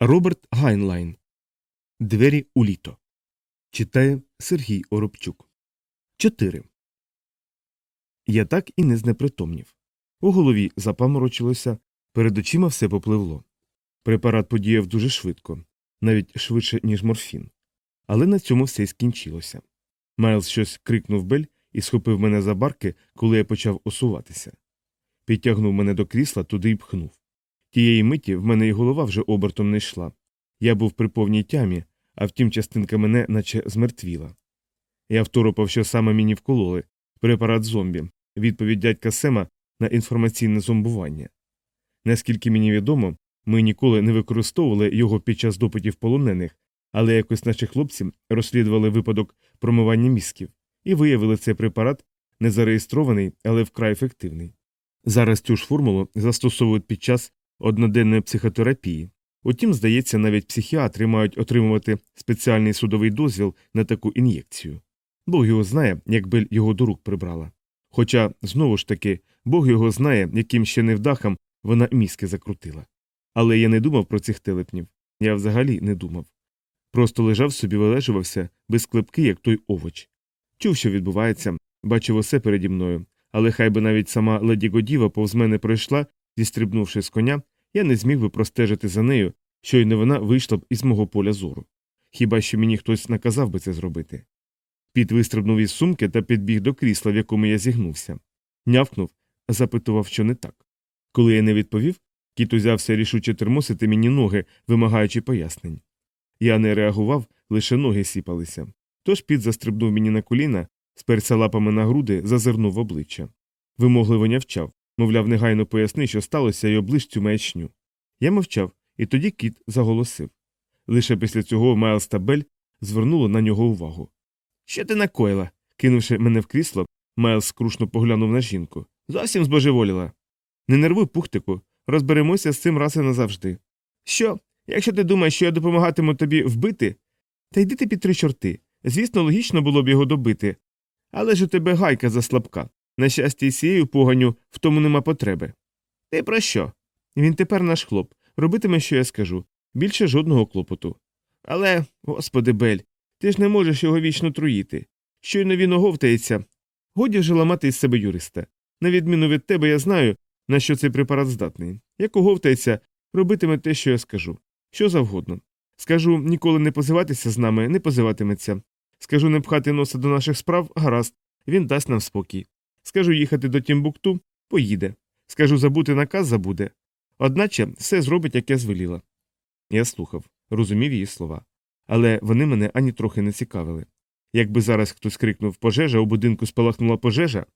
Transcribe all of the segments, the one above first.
Роберт Гайнлайн. Двері у літо. Читає Сергій Оробчук. 4. Я так і не знепритомнів. У голові запаморочилося, перед очима все попливло. Препарат подіяв дуже швидко, навіть швидше, ніж морфін. Але на цьому все й скінчилося. Майлз щось крикнув Бель і схопив мене за барки, коли я почав осуватися. Підтягнув мене до крісла, туди й пхнув. Тієї миті в мене і голова вже обертом не йшла. Я був при повній тямі, а втім, частинка мене наче змертвіла. Я второпав, що саме мені вкололи препарат зомбі, відповідь дядька Сема на інформаційне зомбування. Наскільки мені відомо, ми ніколи не використовували його під час допитів полонених, але якось наші хлопці розслідували випадок промивання мізків і виявили цей препарат не зареєстрований, але вкрай ефективний. Зараз цю ж формулу застосовують під час одноденної психотерапії. Утім, здається, навіть психіатри мають отримувати спеціальний судовий дозвіл на таку ін'єкцію. Бог його знає, як Бель його до рук прибрала. Хоча, знову ж таки, Бог його знає, яким ще невдахам вона мізки закрутила. Але я не думав про цих телепнів. Я взагалі не думав. Просто лежав собі, вилежувався, без клепки, як той овоч. Чув, що відбувається, бачив усе переді мною, але хай би навіть сама леді Годіва повз мене пройшла, зістрибнувши з коня, я не зміг би простежити за нею, щойно вона вийшла б із мого поля зору. Хіба що мені хтось наказав би це зробити. Піт вистрибнув із сумки та підбіг до крісла, в якому я зігнувся. Нявкнув, запитував, що не так. Коли я не відповів, кіт узявся рішуче термосити мені ноги, вимагаючи пояснень. Я не реагував, лише ноги сіпалися. Тож піт застрибнув мені на коліна, сперся лапами на груди, зазирнув в обличчя. Вимогливо нявчав, мовляв, негайно поясни, що сталося, і оближ цю маячню. Я мовчав, і тоді кіт заголосив. Лише після цього Майлз та Бель звернули на нього увагу. Що ти накоїла? кинувши мене в крісло, Майлз скрушно поглянув на жінку. Зовсім збожеволіла. Не нервуй, пухтику, розберемося з цим раз і назавжди. Що, якщо ти думаєш, що я допомагатиму тобі вбити? Та йди ти під три чорти. Звісно, логічно було б його добити. Але ж у тебе гайка заслабка. На щастя, і сією поганю в тому нема потреби. Ти про що? Він тепер наш хлоп. Робитиме, що я скажу. Більше жодного клопоту. Але, господи Бель, ти ж не можеш його вічно труїти. Щойно він оговтається. Годі вже ламати із себе юриста. На відміну від тебе, я знаю, на що цей препарат здатний. Як оговтається, робитиме те, що я скажу. Що завгодно. Скажу ніколи не позиватися з нами, не позиватиметься. Скажу не пхати носа до наших справ, гаразд, він дасть нам спокій. Скажу їхати до Тімбукту, поїде. Скажу забути наказ забуде. Одначе все зробить, як я звеліла. Я слухав, розумів її слова. Але вони мене ані трохи не цікавили. Якби зараз хтось крикнув пожежа, у будинку спалахнула пожежа,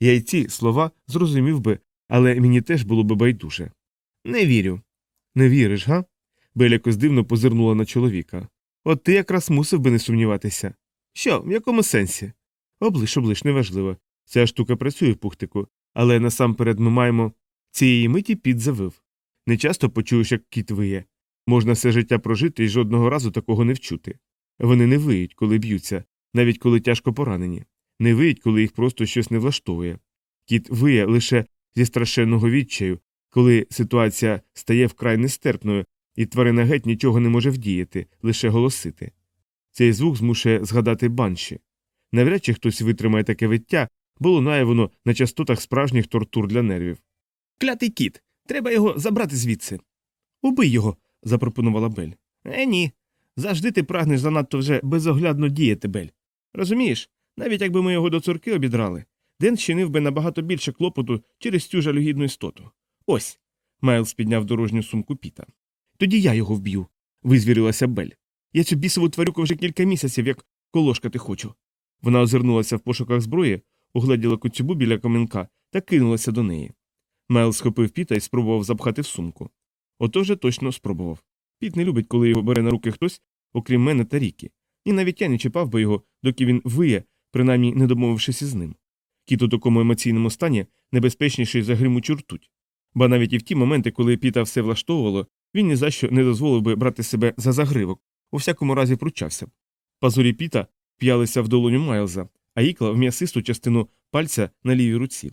я й ці слова зрозумів би, але мені теж було би байдуже. Не вірю. Не віриш, га? Бель якось дивно позирнула на чоловіка. От ти якраз мусив би не сумніватися. Що, в якому сенсі? Облиш, облиш, неважливо. Ця штука працює в пухтику, але насамперед ми маємо цієї миті під завив. Не часто почуєш, як кіт виє. Можна все життя прожити і жодного разу такого не вчути. Вони не виють, коли б'ються, навіть коли тяжко поранені, не виють, коли їх просто щось не влаштовує. Кіт виє лише зі страшенного відчаю, коли ситуація стає вкрай нестерпною, і тварина геть нічого не може вдіяти, лише голосити. Цей звук змушує згадати банші. Навряд чи хтось витримає таке виття, бо лунає на частотах справжніх тортур для нервів. Клятий кіт, треба його забрати звідси. Убий його, запропонувала Бель. Е, ні. Завжди ти прагнеш занадто вже безоглядно діяти, Бель. Розумієш, навіть якби ми його до цурки обідрали, Ден чинив би набагато більше клопоту через цю жалюгідну істоту. Ось. Майлз підняв дорожню сумку піта. Тоді я його вб'ю, визвірилася Бель. Я цю бісову тварюку вже кілька місяців, як колошкати хочу. Вона озирнулася в пошуках зброї, угледіла куцюбу біля камінка та кинулася до неї. Майлз схопив піта і спробував запхати в сумку. Ото вже точно спробував. Піт не любить, коли його бере на руки хтось, окрім мене та ріки, і навіть я не чіпав би його, доки він виє, принаймні не домовившись із ним. Кіт у такому емоційному стані небезпечніший за гримучу ртуть. Ба навіть і в ті моменти, коли піта все влаштовувало, він ні за що не дозволив би брати себе за загривок, у всякому разі пручався б. Пазурі піта п'ялися в долоню Майлза, а ікла в м'ясисту частину пальця на лівій руці.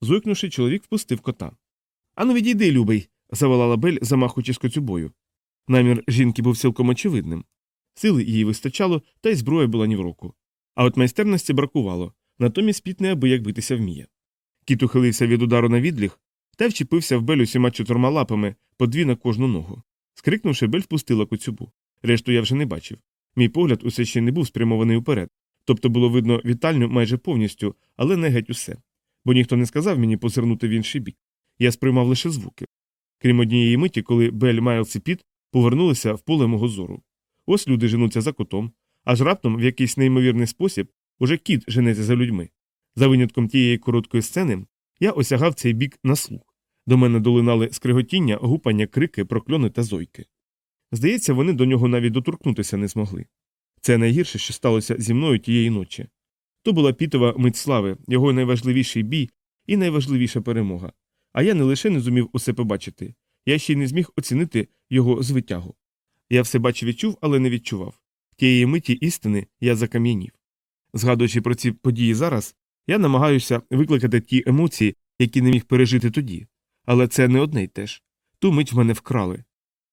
Зойкнувши, чоловік впустив кота. Ану, відійди, любий. заволала Бель, замахуючи з коцюбою. Намір жінки був цілком очевидним. Сили їй вистачало, та й зброя була ні в руку. А от майстерності бракувало, натомість піт неабияк битися вміє. Кіт ухилився від удару на відліг та вчепився в бель усіма чотирма лапами, по дві на кожну ногу. Скрикнувши, бель впустила коцюбу. Решту я вже не бачив. Мій погляд усе ще не був спрямований уперед, тобто було видно вітальню майже повністю, але не геть усе. Бо ніхто не сказав мені позирнути в інший бік. Я сприймав лише звуки. Крім однієї миті, коли Бель Майлз і Піт повернулися в поле мого зору. Ось люди женуться за котом, аж раптом в якийсь неймовірний спосіб уже кіт женеться за людьми. За винятком тієї короткої сцени я осягав цей бік на слух. До мене долинали скриготіння, гупання, крики, прокльони та зойки. Здається, вони до нього навіть доторкнутися не змогли. Це найгірше, що сталося зі мною тієї ночі. То була пітова мить слави, його найважливіший бій і найважливіша перемога. А я не лише не зумів усе побачити, я ще й не зміг оцінити його звитягу. Я все бачив і чув, але не відчував. Тієї миті істини я закам'янів. Згадуючи про ці події зараз, я намагаюся викликати ті емоції, які не міг пережити тоді. Але це не одне й те ж. Ту мить в мене вкрали.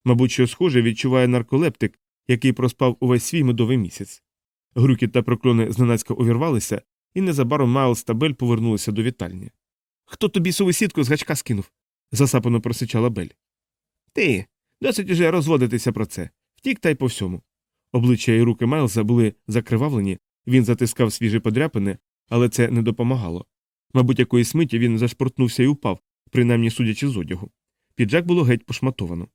Мабуть, що схоже відчуває нарколептик, який проспав увесь свій медовий місяць. Грюки та прокльони зненацька увірвалися, і незабаром Майлз та Бель повернулися до вітальні. Хто тобі суву сітку з гачка скинув? засапано просичала Бель. Ти. Досить уже розводитися про це. Втік та й по всьому. Обличчя і руки Майлза були закривавлені, він затискав свіжі подряпини, але це не допомагало. Мабуть, якоїсь миті він зашпортнувся і упав, принаймні судячи з одягу. Піджак було геть пошматовано.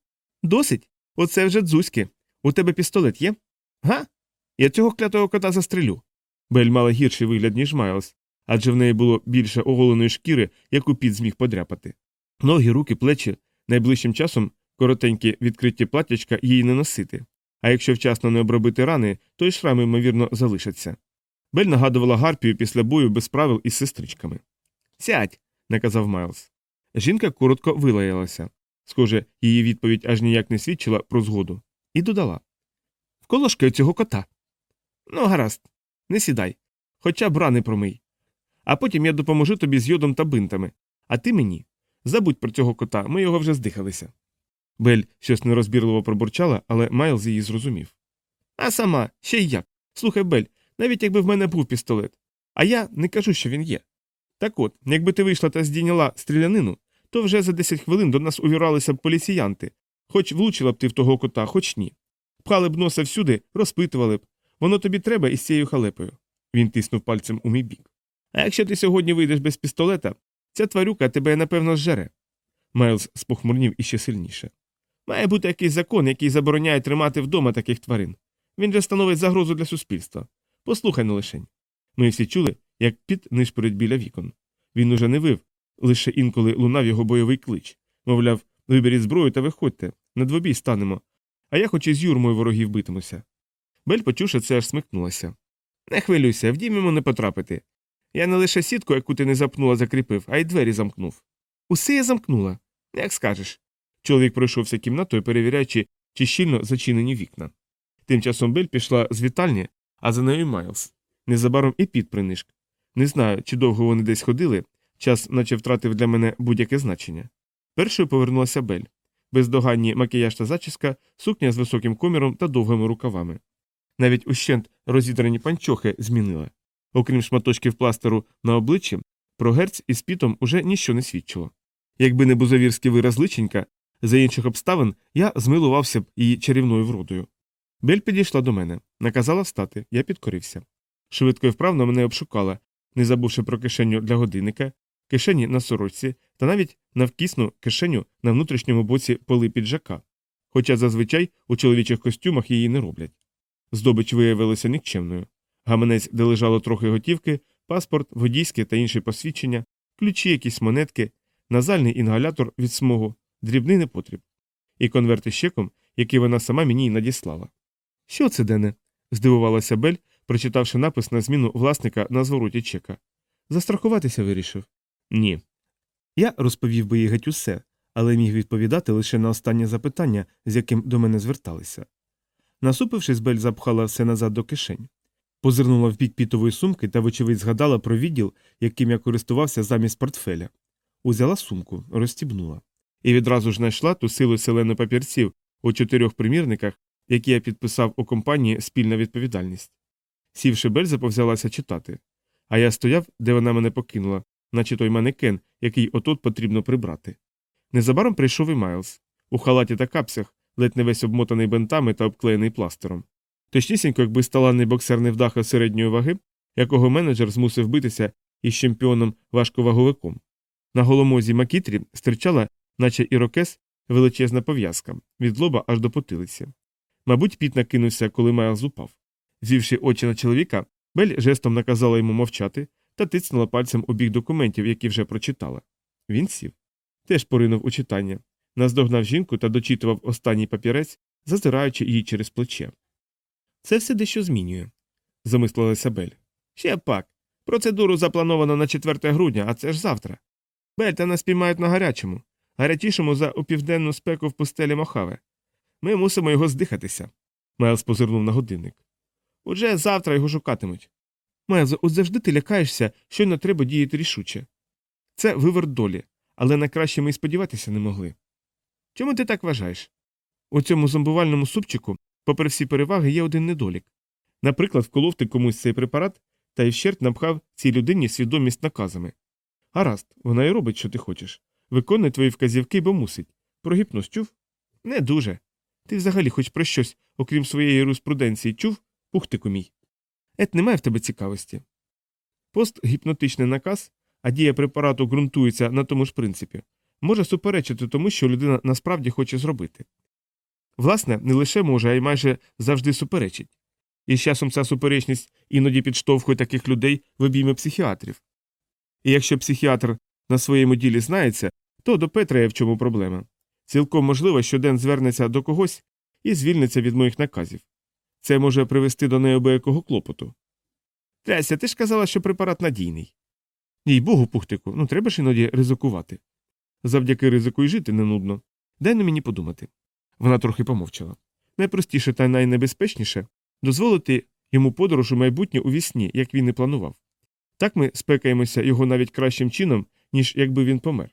Досить? Оце вже дзузьки. У тебе пістолет є? Га? Я цього клятого кота застрелю. Бель мала гірший вигляд, ніж Майлз, адже в неї було більше оголеної шкіри, яку під зміг подряпати. Ноги, руки, плечі найближчим часом коротенькі відкриті платячка їй не носити. А якщо вчасно не обробити рани, то й шрами, ймовірно, залишаться. Бель нагадувала Гарпію після бою без правил із сестричками. Сядь, наказав Майлз. Жінка коротко вилаялася. Схоже, її відповідь аж ніяк не свідчила про згоду, і додала Вколошкаю цього кота. Ну, гаразд, не сідай, хоча б рани промий. А потім я допоможу тобі з йодом та бинтами, а ти мені. Забудь про цього кота, ми його вже здихалися. Бель щось нерозбірливо пробурчала, але Майлз її зрозумів. А сама, ще й як. Слухай, Бель, навіть якби в мене був пістолет. А я не кажу, що він є. Так от, якби ти вийшла та здійняла стрілянину, то вже за 10 хвилин до нас увіралися б поліціянти, хоч влучила б ти в того кота, хоч ні. Пхали б носа всюди, розпитували б. Воно тобі треба із цією халепою. Він тиснув пальцем у мій бік. А якщо ти сьогодні вийдеш без пістолета, ця тварюка тебе напевно зжере. Майлз спохмурнів іще сильніше. Має бути якийсь закон, який забороняє тримати вдома таких тварин. Він же становить загрозу для суспільства. Послухай на лишень. Ми всі чули, як піт нишпорить біля вікон. Він уже не вив, лише інколи лунав його бойовий клич. Мовляв, виберіть зброю та виходьте, на двобій станемо. А я хоч із юрмою ворогів битимуся. Бель, почувши це, аж смикнулася. Не хвилюйся, в дім йому не потрапити. Я не лише сітку, яку ти не запнула, закріпив, а й двері замкнув. Усе я замкнула. Як скажеш. Чоловік пройшовся кімнатою, перевіряючи, чи щільно зачинені вікна. Тим часом Бель пішла з вітальні, а за нею Майлз. Незабаром і піт принишк. Не знаю, чи довго вони десь ходили, час наче втратив для мене будь-яке значення. Першою повернулася Бель. Бездоганні макіяж та зачіска, сукня з високим коміром та довгими рукавами. Навіть ущент розідрані панчохи змінила. Окрім шматочків пластеру на обличчі, про герць із пітом уже ніщо не свідчило. Якби не бузовірський вираз личенька, за інших обставин я змилувався б її чарівною вродою. Бель підійшла до мене, наказала встати, я підкорився. Швидко і вправно мене обшукала, не забувши про кишеню для годинника, кишені на сорочці та навіть навкісну кишеню на внутрішньому боці поли піджака, хоча зазвичай у чоловічих костюмах її не роблять. Здобич виявилася нікчемною. Гаманець, де лежало трохи готівки, паспорт, водійське та інші посвідчення, ключі, якісь монетки, назальний інгалятор від смогу, дрібний непотріб. І конверт із чеком, який вона сама мені й надіслала. Що це, Дене? здивувалася Бель, прочитавши напис на зміну власника на звороті чека. Застрахуватися вирішив? Ні. Я розповів би їй геть усе, але міг відповідати лише на останнє запитання, з яким до мене зверталися. Насупившись, Бель запхала все назад до кишень. Позирнула в бік пітової сумки та, вочевидь, згадала про відділ, яким я користувався замість портфеля. Узяла сумку, розстібнула. І відразу ж знайшла ту силу селену папірців, у чотирьох примірниках, які я підписав у компанії Спільна відповідальність. Сівши Бельза повзялася читати. А я стояв, де вона мене покинула, наче той манекен, який отут потрібно прибрати. Незабаром прийшов і Майлз. У халаті та капсях, ледь не весь обмотаний бентами та обклеєний пластером. Точнісінько, якби сталанний боксер не вдахав середньої ваги, якого менеджер змусив битися із чемпіоном важковаговиком. На голомозі Макітрі стирчала, наче ірокез, величезна пов'язка, від лоба аж до потилиці. Мабуть, піт накинувся, коли Майлз упав. Звівши очі на чоловіка, Бель жестом наказала йому мовчати та тицнула пальцем у бік документів, які вже прочитала. Він сів. Теж поринув у читання, наздогнав жінку та дочитував останній папірець, зазираючи її через плече. Це все дещо змінює, замислилася Бель. Ще пак. Процедуру заплановано на 4 грудня, а це ж завтра. Бель, та нас піймають на гарячому, гарячішому за упівденну спеку в пустелі Мохаве. Ми мусимо його здихатися. Майлз позирнув на годинник. Уже завтра його шукатимуть. Майлз, от завжди ти лякаєшся, щойно треба діяти рішуче. Це виверт долі, але на краще ми й сподіватися не могли. Чому ти так вважаєш? У цьому зомбувальному супчику, попри всі переваги, є один недолік. Наприклад, вколов ти комусь цей препарат та й вщерть напхав цій людині свідомість наказами. Гаразд, вона і робить, що ти хочеш. Виконує твої вказівки, бо мусить. Про гіпноз чув? Не дуже. Ти взагалі хоч про щось, окрім своєї юриспруденції, чув, пухтику мій. Ет немає в тебе цікавості. Пост гіпнотичний наказ, а дія препарату ґрунтується на тому ж принципі, може суперечити тому, що людина насправді хоче зробити. Власне, не лише може, а й майже завжди суперечить. І з часом ця суперечність іноді підштовхує таких людей в обійми психіатрів. І якщо психіатр на своєму ділі знається, то до Петра є в чому проблема. Цілком можливо, що Ден звернеться до когось і звільниться від моїх наказів. Це може привести до необиякого клопоту. Тряся, ти ж казала, що препарат надійний. Їй богу, пухтику, ну треба ж іноді ризикувати. Завдяки ризику й жити не нудно. Дай на мені подумати. Вона трохи помовчала. Найпростіше та найнебезпечніше дозволити йому подорож у майбутнє у вісні, як він і планував. Так ми спекаємося його навіть кращим чином, ніж якби він помер.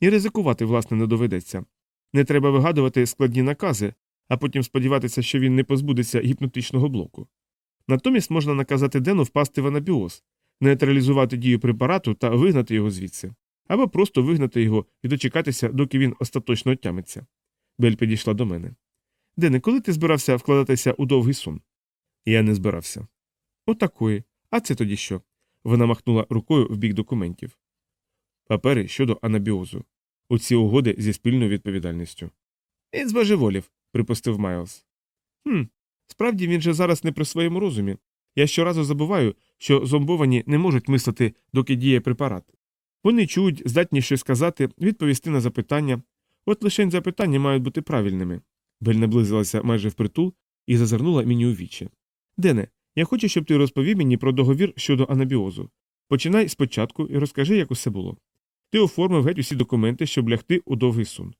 І ризикувати, власне, не доведеться. Не треба вигадувати складні накази, а потім сподіватися, що він не позбудеться гіпнотичного блоку. Натомість можна наказати Дену впасти в анабіоз, нейтралізувати дію препарату та вигнати його звідси, або просто вигнати його і дочекатися, доки він остаточно отямиться. Бель підійшла до мене. Дене, коли ти збирався вкладатися у довгий сон? Я не збирався. Отакої. А це тоді що? Вона махнула рукою в бік документів. Папери щодо анабіозу. У ці угоди зі спільною відповідальністю. Він збожеволів, припустив Майлз. Хм, справді він же зараз не при своєму розумі. Я щоразу забуваю, що зомбовані не можуть мислити, доки діє препарат. Вони чують, здатні щось сказати, відповісти на запитання. От лише запитання мають бути правильними. Бель наблизилася майже впритул і зазирнула мені у вічі. Дене, я хочу, щоб ти розповів мені про договір щодо анабіозу. Починай спочатку і розкажи, як усе було. Ти оформив геть усі документи, щоб лягти у довгий сон.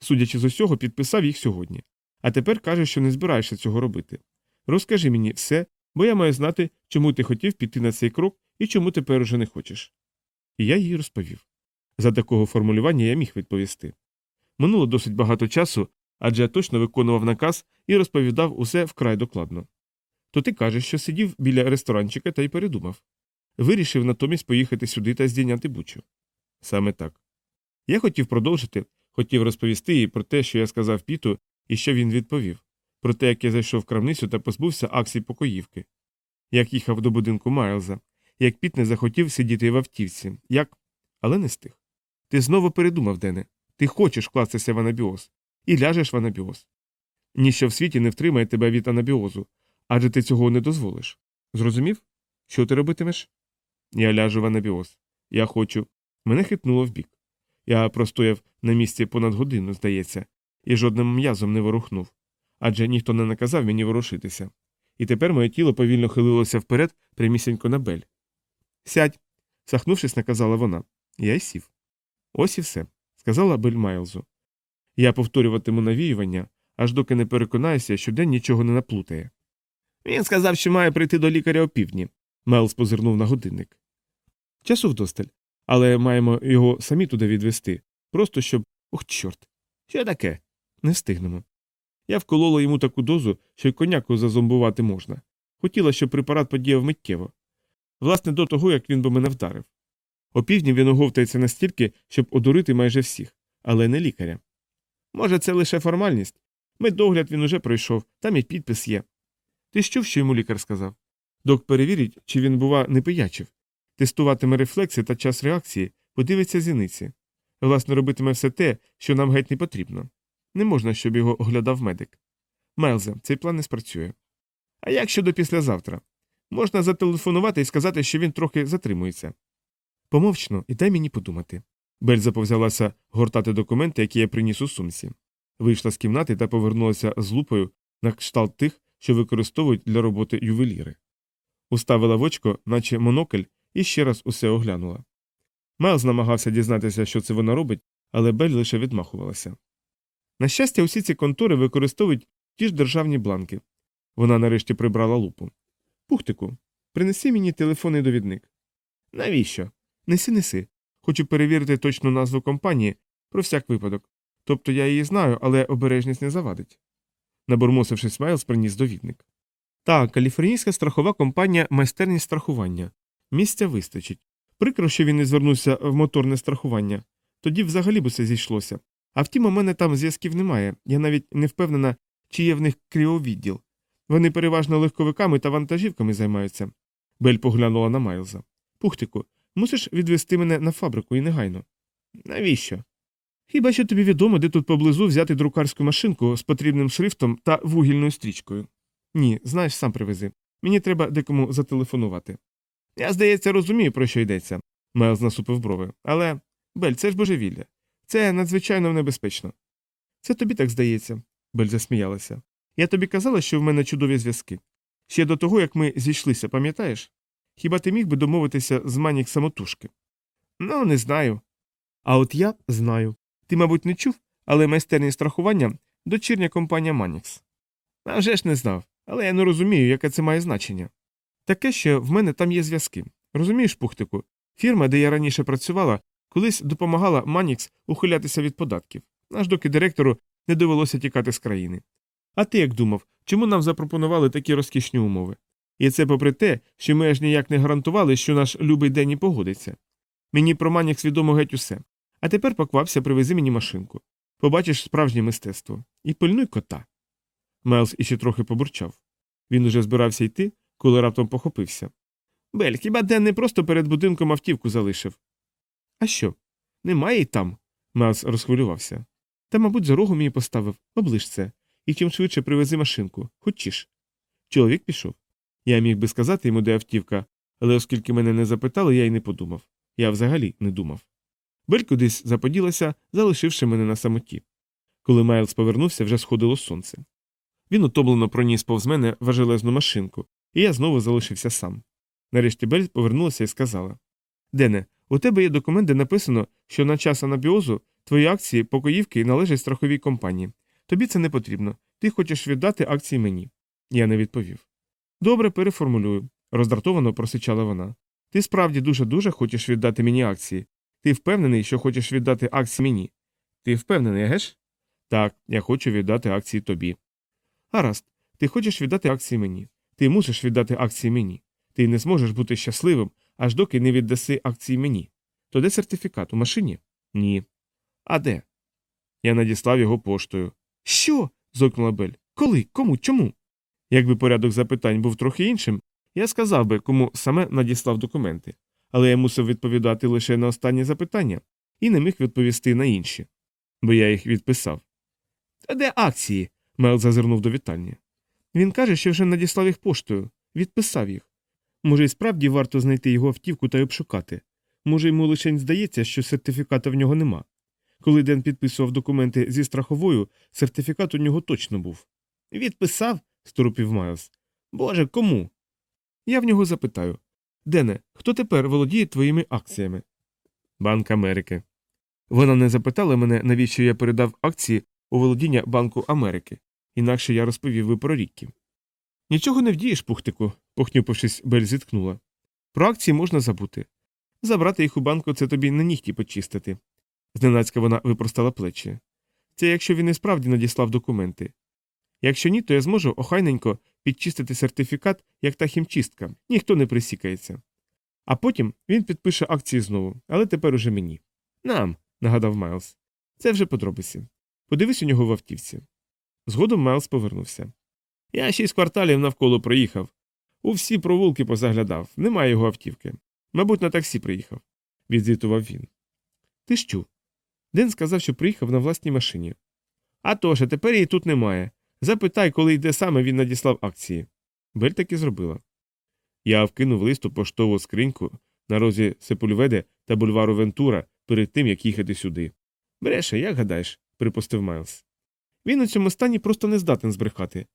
Судячи з усього, підписав їх сьогодні. А тепер кажеш, що не збираєшся цього робити. Розкажи мені все, бо я маю знати, чому ти хотів піти на цей крок і чому тепер уже не хочеш. І я їй розповів. За такого формулювання я міг відповісти. Минуло досить багато часу, адже я точно виконував наказ і розповідав усе вкрай докладно. То ти кажеш, що сидів біля ресторанчика та й передумав. Вирішив натомість поїхати сюди та здійняти бучу. Саме так. Я хотів продовжити, хотів розповісти їй про те, що я сказав Піту, і що він відповів, про те, як я зайшов в крамницю та позбувся акцій покоївки, як їхав до будинку Майлза, як Піт не захотів сидіти в автівці, як. але не стих. Ти знову передумав, Дене. Ти хочеш вкластися в анабіоз і ляжеш в анабіоз. Ніщо в світі не втримає тебе від анабіозу, адже ти цього не дозволиш. Зрозумів? Що ти робитимеш? Я ляжу в анабіоз. Я хочу. Мене хитнуло вбік. Я простояв на місці понад годину, здається, і жодним м'язом не ворухнув, адже ніхто не наказав мені ворушитися. І тепер моє тіло повільно хилилося вперед прямісінько на бель. Сядь, сахнувшись, наказала вона. Я й сів. Ось і все, сказала Бель Майлзу. Я повторюватиму навіювання, аж доки не переконаюся, що день нічого не наплутає. Він сказав, що має прийти до лікаря опівдні. Майлз позирнув на годинник. Часу вдосталь, але маємо його самі туди відвести, просто щоб. Ох, чорт. Що таке? Не встигнемо. Я вколола йому таку дозу, що й коняку зазомбувати можна. Хотіла, щоб препарат подіяв миттєво. Власне, до того, як він би мене вдарив. Опівдні він оговтається настільки, щоб одурити майже всіх, але не лікаря. Може, це лише формальність. Медогляд він уже пройшов, там і підпис є. Ти що, що йому лікар сказав? Док перевірить, чи він, бува, не пиячив, тестуватиме рефлекси та час реакції, подивиться зіниці. Власне, робитиме все те, що нам геть не потрібно. Не можна, щоб його оглядав медик. Мелзе, цей план не спрацює. А як щодо післязавтра? Можна зателефонувати і сказати, що він трохи затримується. Помовчно і дай мені подумати. Бельза повзялася гортати документи, які я приніс у сумці. Вийшла з кімнати та повернулася з лупою на кшталт тих, що використовують для роботи ювеліри. Уставила в очко, наче монокль, і ще раз усе оглянула. Майлз намагався дізнатися, що це вона робить, але Бель лише відмахувалася. На щастя, усі ці контори використовують ті ж державні бланки. Вона нарешті прибрала лупу. Пухтику, принеси мені телефонний довідник. Навіщо? Неси, неси. Хочу перевірити точну назву компанії про всяк випадок. Тобто я її знаю, але обережність не завадить. Набурмосившись, Майлз приніс довідник. Так, каліфорнійська страхова компанія майстерність страхування. Місця вистачить. Прикро, що він не звернувся в моторне страхування. Тоді взагалі б усе зійшлося. А втім, у мене там зв'язків немає. Я навіть не впевнена, чи є в них кріовідділ. Вони переважно легковиками та вантажівками займаються. Бель поглянула на Майлза. Пухтику, мусиш відвести мене на фабрику і негайно. Навіщо? Хіба що тобі відомо, де тут поблизу взяти друкарську машинку з потрібним шрифтом та вугільною стрічкою? Ні, знаєш, сам привези. Мені треба декому зателефонувати. Я, здається, розумію, про що йдеться. Майлз насупив брови. Але, Бель, це ж божевілля. Це надзвичайно небезпечно. Це тобі так здається, Бель засміялася. Я тобі казала, що в мене чудові зв'язки. Ще до того, як ми зійшлися, пам'ятаєш? Хіба ти міг би домовитися з манік самотужки? Ну, не знаю. А от я знаю. Ти, мабуть, не чув, але майстерність страхування дочірня компанія Манікс. Авжеж не знав, але я не розумію, яке це має значення. Таке, що в мене там є зв'язки. Розумієш, Пухтику? Фірма, де я раніше працювала, колись допомагала Манікс ухилятися від податків, аж доки директору не довелося тікати з країни. А ти як думав, чому нам запропонували такі розкішні умови? І це попри те, що ми аж ніяк не гарантували, що наш любий Денні погодиться. Мені про Манікс відомо геть усе. А тепер поквапся, привези мені машинку. Побачиш справжнє мистецтво. І пильнуй кота. Мелс іще трохи побурчав. Він уже збирався йти, коли раптом похопився. Бель, хіба Ден не просто перед будинком автівку залишив? А що? Немає її там. Мелс розхвилювався. Та, мабуть, за рогом її поставив, облиш це, і чим швидше привези машинку, хочеш. Чоловік пішов. Я міг би сказати йому, де автівка, але оскільки мене не запитали, я й не подумав. Я взагалі не думав. Бель кудись заподілася, залишивши мене на самоті. Коли Майлз повернувся, вже сходило сонце. Він утомлено проніс повз мене важелезну машинку, і я знову залишився сам. Нарешті Бель повернулася і сказала Дене, у тебе є документ, де написано, що на час анабіозу твої акції покоївки належать страховій компанії. Тобі це не потрібно. Ти хочеш віддати акції мені. Я не відповів. Добре, переформулюю, роздратовано просичала вона. Ти справді дуже дуже хочеш віддати мені акції. Ти впевнений, що хочеш віддати акції мені? Ти впевнений, геш? Так, я хочу віддати акції тобі. Гаразд, ти хочеш віддати акції мені. Ти мусиш віддати акції мені. Ти не зможеш бути щасливим, аж доки не віддаси акції мені. То де сертифікат у машині? Ні. А де? Я надіслав його поштою. Що? зойкнула Бель. Коли? Кому? Чому? Якби порядок запитань був трохи іншим, я сказав би, кому саме надіслав документи, але я мусив відповідати лише на останні запитання і не міг відповісти на інші, бо я їх відписав. Та де акції? Мел зазирнув до вітальні. Він каже, що вже надіслав їх поштою, відписав їх. Може, і справді варто знайти його автівку та й обшукати. Може, йому лише здається, що сертифіката в нього нема. Коли Ден підписував документи зі страховою, сертифікат у нього точно був. Відписав? сторупів Майлз. Боже, кому? Я в нього запитаю Дене, хто тепер володіє твоїми акціями? Банк Америки. Вона не запитала мене, навіщо я передав акції у володіння Банку Америки, інакше я розповів би про рікки. Нічого не вдієш, пухтику, похнюпившись, Бель зіткнула. Про акції можна забути. Забрати їх у банку це тобі на нігті почистити. Зненацька вона випростала плечі. Це якщо він і справді надіслав документи. Якщо ні, то я зможу охайненько підчистити сертифікат, як та хімчистка, ніхто не присікається. А потім він підпише акції знову, але тепер уже мені. Нам, нагадав Майлз. Це вже подробиці. Подивись у нього в автівці. Згодом Майлз повернувся. Я шість кварталів навколо проїхав. У всі провулки позаглядав, немає його автівки. Мабуть, на таксі приїхав, відзвітував він. Ти що? Ден сказав, що приїхав на власній машині. А тож, а тепер її тут немає. Запитай, коли йде саме він надіслав акції. Бель таки зробила. Я вкинув лист у поштову скриньку на розі Сепульведе та бульвару Вентура перед тим, як їхати сюди. Бреше, як гадаєш, припустив Майлз. Він у цьому стані просто не здатен збрехати.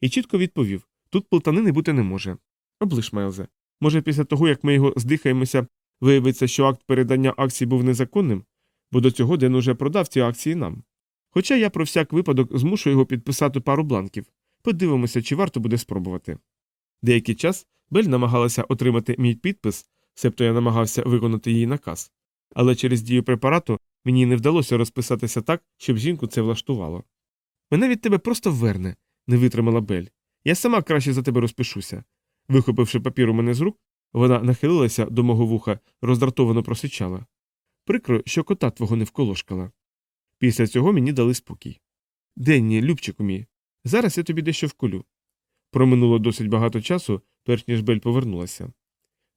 І чітко відповів тут полтанини бути не може. Облиш, Майлзе. Може, після того, як ми його здихаємося, виявиться, що акт передання акцій був незаконним, бо до цього Ден уже продав ці акції нам. Хоча я про всяк випадок змушу його підписати пару бланків. Подивимося, чи варто буде спробувати. Деякий час Бель намагалася отримати мій підпис, себто я намагався виконати її наказ, але через дію препарату мені не вдалося розписатися так, щоб жінку це влаштувало. Мене від тебе просто верне, не витримала Бель. Я сама краще за тебе розпишуся. Вихопивши папір у мене з рук, вона нахилилася до мого вуха, роздратовано просичала. Прикро, що кота твого не вколошкала. Після цього мені дали спокій. Денні, Любчику мій, зараз я тобі дещо вколю. Проминуло досить багато часу, перш ніж Бель повернулася.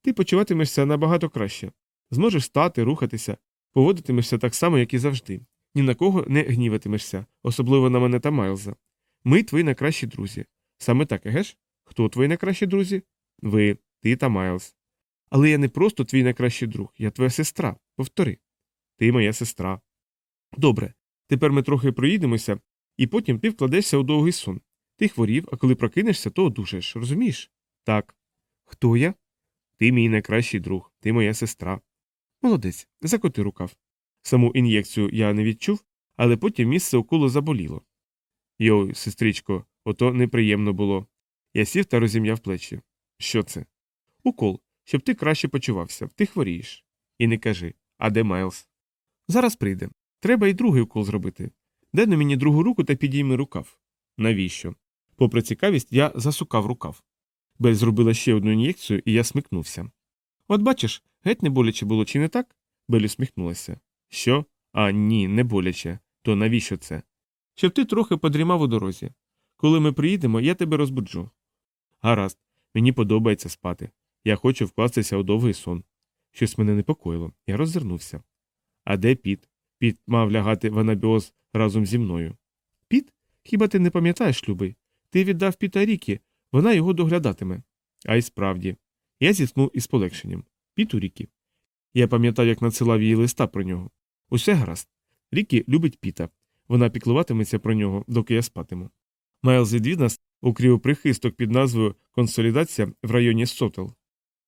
Ти почуватимешся набагато краще. Зможеш стати, рухатися, поводитимешся так само, як і завжди. Ні на кого не гніватимешся, особливо на мене та Майлза. Ми твої найкращі друзі. Саме так, егеш? Хто твої найкращі друзі? Ви, ти та Майлз. Але я не просто твій найкращий друг, я твоя сестра. Повтори. Ти моя сестра. Добре. Тепер ми трохи проїдемося, і потім ти вкладешся у довгий сон. Ти хворів, а коли прокинешся, то одужаєш, розумієш? Так. Хто я? Ти мій найкращий друг, ти моя сестра. Молодець, закоти рукав. Саму ін'єкцію я не відчув, але потім місце уколу заболіло. Йой, сестричко, ото неприємно було. Я сів та розім'яв плечі. Що це? Укол, щоб ти краще почувався, ти хворієш. І не кажи, а де Майлз? Зараз прийде. Треба й другий укол зробити. Дай на мені другу руку та підійми рукав. Навіщо? Попри цікавість, я засукав рукав. Бель зробила ще одну ін'єкцію, і я смикнувся. От бачиш, геть не боляче було, чи не так? Бель усміхнулася. Що? А ні, не боляче. То навіщо це? Щоб ти трохи подрімав у дорозі. Коли ми приїдемо, я тебе розбуджу. Гаразд, мені подобається спати. Я хочу вкластися у довгий сон. Щось мене непокоїло, я роззирнувся. А де піт? Піт мав лягати в анабіоз разом зі мною. Піт? Хіба ти не пам'ятаєш, любий? Ти віддав піта Рікі, вона його доглядатиме. А й справді. Я зіткнув із полегшенням. Піт у Рікі. Я пам'ятав, як надсилав їй листа про нього. Усе гаразд. Рікі любить піта. Вона піклуватиметься про нього, доки я спатиму. Майлз відвід нас у кріоприхисток під назвою Консолідація в районі Сотел.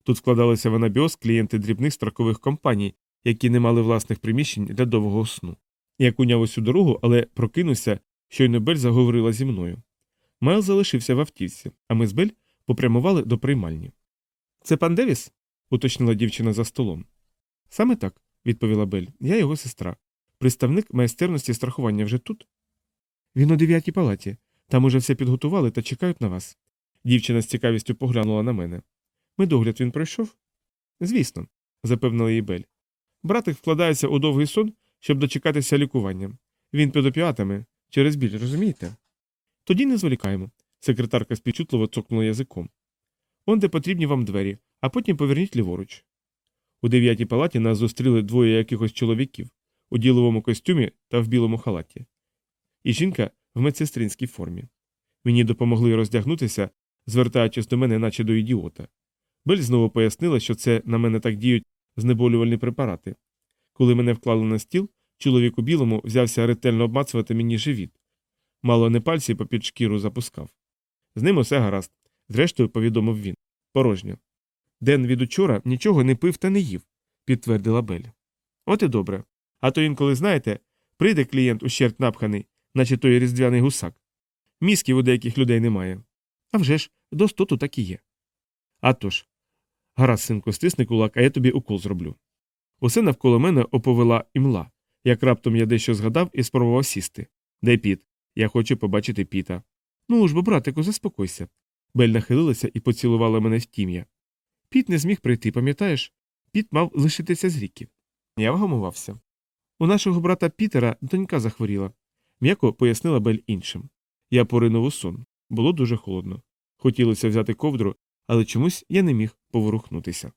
Тут складалися в анабіоз клієнти дрібних строкових компаній, які не мали власних приміщень для довгого сну. Я куняв усю дорогу, але прокинувся, щойно Бель заговорила зі мною. Майл залишився в автівці, а ми з Бель попрямували до приймальні. Це пан Девіс? уточнила дівчина за столом. Саме так, відповіла Бель, я його сестра. Представник майстерності страхування вже тут. Він у дев'ятій палаті. Там уже все підготували та чекають на вас. Дівчина з цікавістю поглянула на мене. Медогляд він пройшов? Звісно, запевнила її Бель. Братик вкладається у довгий сон, щоб дочекатися лікування. Він під опіатами через біль, розумієте? Тоді не зволікаємо. Секретарка співчутливо цокнула язиком. Он де потрібні вам двері, а потім поверніть ліворуч. У дев'ятій палаті нас зустріли двоє якихось чоловіків у діловому костюмі та в білому халаті. І жінка в медсестринській формі. Мені допомогли роздягнутися, звертаючись до мене, наче до ідіота. Бель знову пояснила, що це на мене так діють знеболювальні препарати. Коли мене вклали на стіл, чоловік у білому взявся ретельно обмацувати мені живіт. Мало не пальці попід шкіру запускав. З ним усе гаразд, зрештою повідомив він. Порожньо. Ден від учора нічого не пив та не їв, підтвердила Бель. От і добре. А то інколи, знаєте, прийде клієнт ущерть напханий, наче той різдвяний гусак. Мізків у деяких людей немає. А вже ж, достоту так і є. А тож. Гаразд, синку, стисни кулак, а я тобі укол зроблю. Усе навколо мене оповела імла, як раптом я дещо згадав і спробував сісти. Де піт? Я хочу побачити піта. Ну ж бо, братику, заспокойся. Бель нахилилася і поцілувала мене в тім'я. Піт не зміг прийти, пам'ятаєш? Піт мав лишитися з ріки. Я вгамувався. У нашого брата Пітера донька захворіла, м'яко пояснила Бель іншим. Я поринув у сон. Було дуже холодно. Хотілося взяти ковдру, але чомусь я не міг поворухнутися.